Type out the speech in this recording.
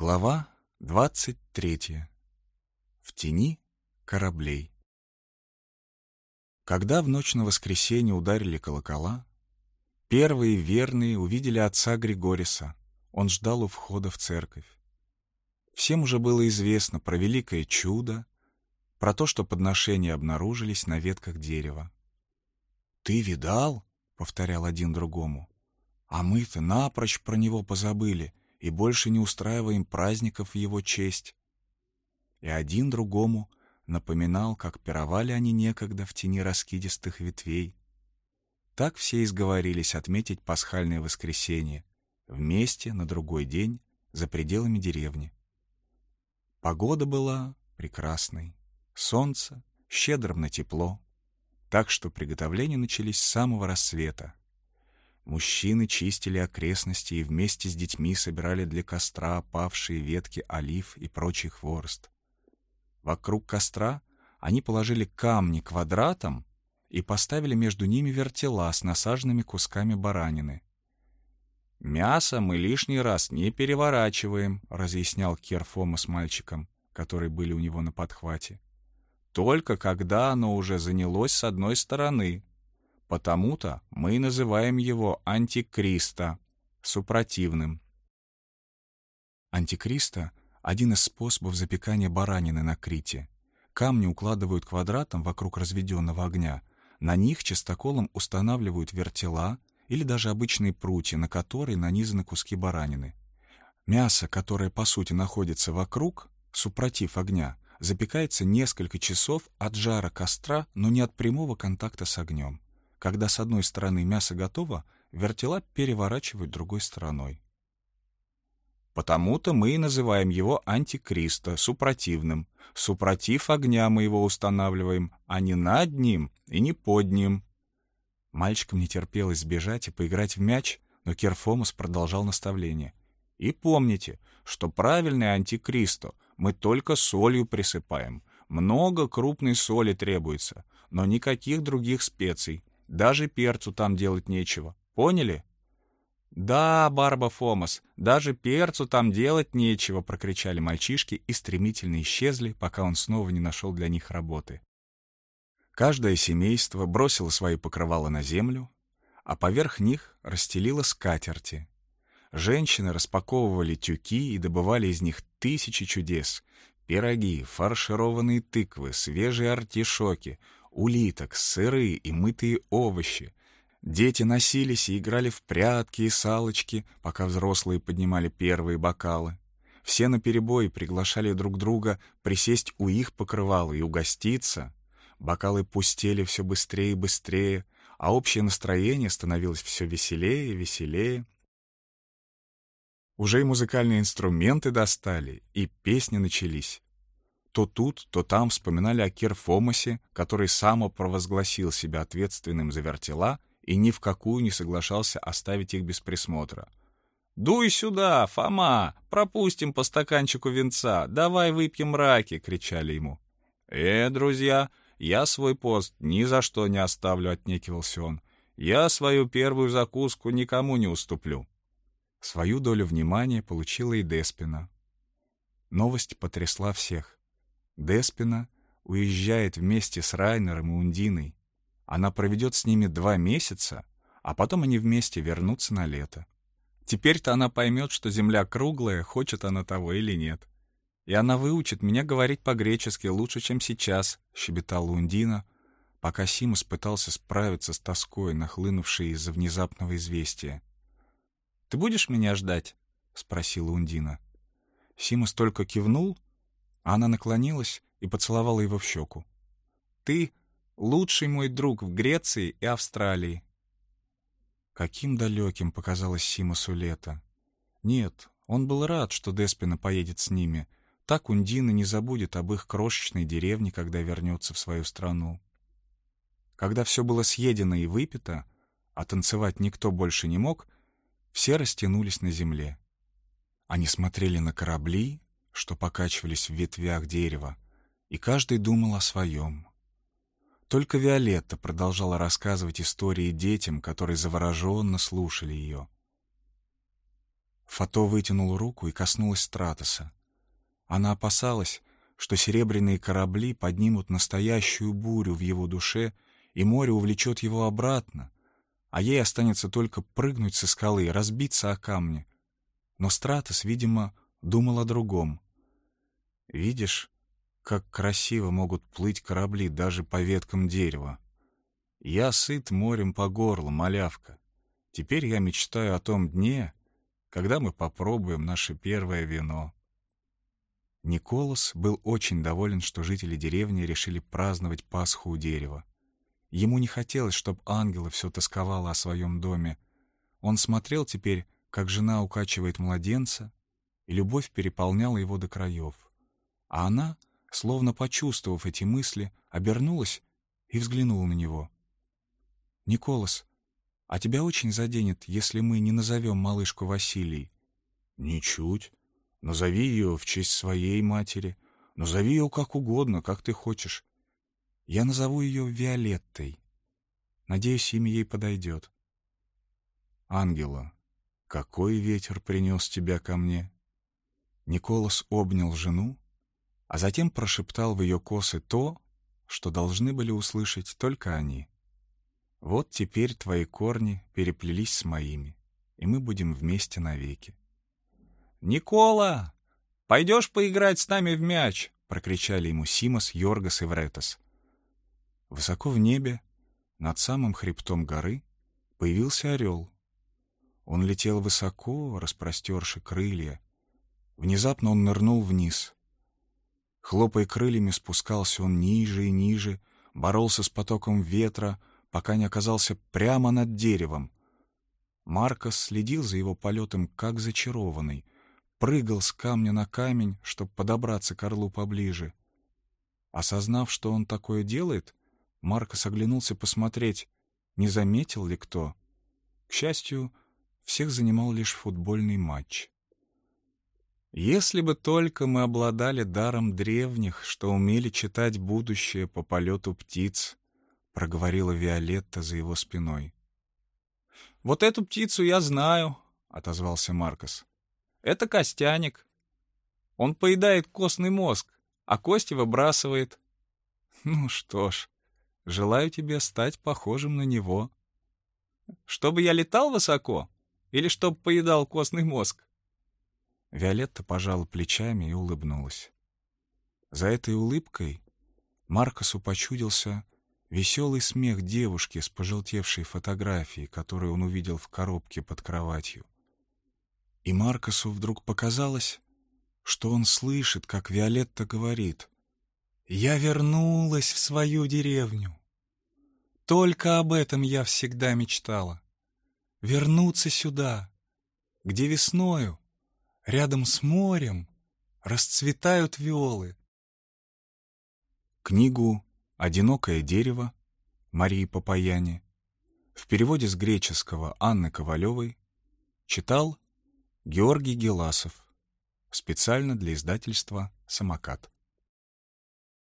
Глава двадцать третья. В тени кораблей. Когда в ночь на воскресенье ударили колокола, первые верные увидели отца Григориса. Он ждал у входа в церковь. Всем уже было известно про великое чудо, про то, что подношения обнаружились на ветках дерева. «Ты видал?» — повторял один другому. «А мы-то напрочь про него позабыли» и больше не устраиваем праздников в его честь. И один другому напоминал, как пировали они некогда в тени раскидистых ветвей. Так все изговорились отметить пасхальное воскресенье вместе на другой день за пределами деревни. Погода была прекрасной, солнце щедрым на тепло, так что приготовления начались с самого рассвета. Мужчины чистили окрестности и вместе с детьми собирали для костра опавшие ветки олив и прочий хворост. Вокруг костра они положили камни квадратом и поставили между ними вертела с насаженными кусками баранины. «Мясо мы лишний раз не переворачиваем», — разъяснял Керфома с мальчиком, которые были у него на подхвате. «Только когда оно уже занялось с одной стороны, Потому-то мы и называем его антикриста, супротивным. Антикриста — один из способов запекания баранины на Крите. Камни укладывают квадратом вокруг разведенного огня. На них частоколом устанавливают вертела или даже обычные прутья, на которые нанизаны куски баранины. Мясо, которое по сути находится вокруг, супротив огня, запекается несколько часов от жара костра, но не от прямого контакта с огнем. Когда с одной стороны мясо готово, вертела переворачивают другой стороной. Потому-то мы и называем его антикриста, супротивным. Супротив огня мы его устанавливаем, а не над ним и не под ним. Мальчикам не терпелось сбежать и поиграть в мяч, но Керфомас продолжал наставление. И помните, что правильный антикристо мы только солью присыпаем. Много крупной соли требуется, но никаких других специй. Даже перцу там делать нечего. Поняли? «Да, Барба Фомас, даже перцу там делать нечего!» — прокричали мальчишки и стремительно исчезли, пока он снова не нашел для них работы. Каждое семейство бросило свои покрывала на землю, а поверх них расстелило скатерти. Женщины распаковывали тюки и добывали из них тысячи чудес — пироги, фаршированные тыквы, свежие артишоки — улиток, сырые и мытые овощи. Дети носились и играли в прятки и салочки, пока взрослые поднимали первые бокалы. Все наперебой приглашали друг друга присесть у их покрывала и угоститься. Бокалы пустели все быстрее и быстрее, а общее настроение становилось все веселее и веселее. Уже и музыкальные инструменты достали, и песни начались. То тут, то там вспоминали о Керфомосе, который самопровозгласил себя ответственным за вертела и ни в какую не соглашался оставить их без присмотра. «Дуй сюда, Фома! Пропустим по стаканчику венца! Давай выпьем раки!» — кричали ему. «Э, друзья, я свой пост ни за что не оставлю», — отнекивался он. «Я свою первую закуску никому не уступлю». Свою долю внимания получила и Деспина. Новость потрясла всех. Деспина уезжает вместе с Райнером и Ундиной. Она проведет с ними два месяца, а потом они вместе вернутся на лето. Теперь-то она поймет, что земля круглая, хочет она того или нет. И она выучит меня говорить по-гречески лучше, чем сейчас, — щебетала Ундина, пока Симус пытался справиться с тоской, нахлынувшей из-за внезапного известия. «Ты будешь меня ждать?» — спросила Ундина. Симус только кивнул она наклонилась и поцеловала его в щеку. «Ты — лучший мой друг в Греции и Австралии». Каким далеким показалось Симусу лето. Нет, он был рад, что Деспина поедет с ними. Так Ундина не забудет об их крошечной деревне, когда вернется в свою страну. Когда все было съедено и выпито, а танцевать никто больше не мог, все растянулись на земле. Они смотрели на корабли, что покачивались в ветвях дерева, и каждый думал о своем. Только Виолетта продолжала рассказывать истории детям, которые завороженно слушали ее. Фато вытянул руку и коснулась Стратоса. Она опасалась, что серебряные корабли поднимут настоящую бурю в его душе, и море увлечет его обратно, а ей останется только прыгнуть со скалы и разбиться о камни. Но Стратос, видимо, думал о другом. «Видишь, как красиво могут плыть корабли даже по веткам дерева. Я сыт морем по горло, малявка. Теперь я мечтаю о том дне, когда мы попробуем наше первое вино». Николас был очень доволен, что жители деревни решили праздновать Пасху у дерева. Ему не хотелось, чтобы ангела все тосковала о своем доме. Он смотрел теперь, как жена укачивает младенца, и любовь переполняла его до краев. А она, словно почувствовав эти мысли, обернулась и взглянула на него. «Николас, а тебя очень заденет, если мы не назовем малышку Василий?» «Ничуть. Назови ее в честь своей матери. Назови ее как угодно, как ты хочешь. Я назову ее Виолеттой. Надеюсь, имя ей подойдет. Ангела, какой ветер принес тебя ко мне? Николас обнял жену, а затем прошептал в ее косы то, что должны были услышать только они. Вот теперь твои корни переплелись с моими, и мы будем вместе навеки. «Никола, пойдешь поиграть с нами в мяч?» — прокричали ему Симос, Йоргас и Вретос. Высоко в небе, над самым хребтом горы, появился орел. Он летел высоко, распростерши крылья. Внезапно он нырнул вниз. Хлопая крыльями, спускался он ниже и ниже, боролся с потоком ветра, пока не оказался прямо над деревом. Маркос следил за его полетом, как зачарованный — прыгал с камня на камень, чтобы подобраться к орлу поближе. Осознав, что он такое делает, Маркос оглянулся посмотреть, не заметил ли кто. К счастью, всех занимал лишь футбольный матч. «Если бы только мы обладали даром древних, что умели читать будущее по полету птиц», — проговорила Виолетта за его спиной. «Вот эту птицу я знаю», — отозвался Маркос. Это костяник. Он поедает костный мозг, а кости выбрасывает. Ну что ж, желаю тебе стать похожим на него. Чтобы я летал высоко или чтобы поедал костный мозг? Виолетта пожала плечами и улыбнулась. За этой улыбкой Маркосу почудился веселый смех девушки с пожелтевшей фотографией, которую он увидел в коробке под кроватью. И Маркосу вдруг показалось, что он слышит, как Виолетта говорит «Я вернулась в свою деревню. Только об этом я всегда мечтала. Вернуться сюда, где весною, рядом с морем, расцветают виолы». Книгу «Одинокое дерево» Марии Папаяни в переводе с греческого Анны Ковалевой читал Георгий Геласов. Специально для издательства «Самокат».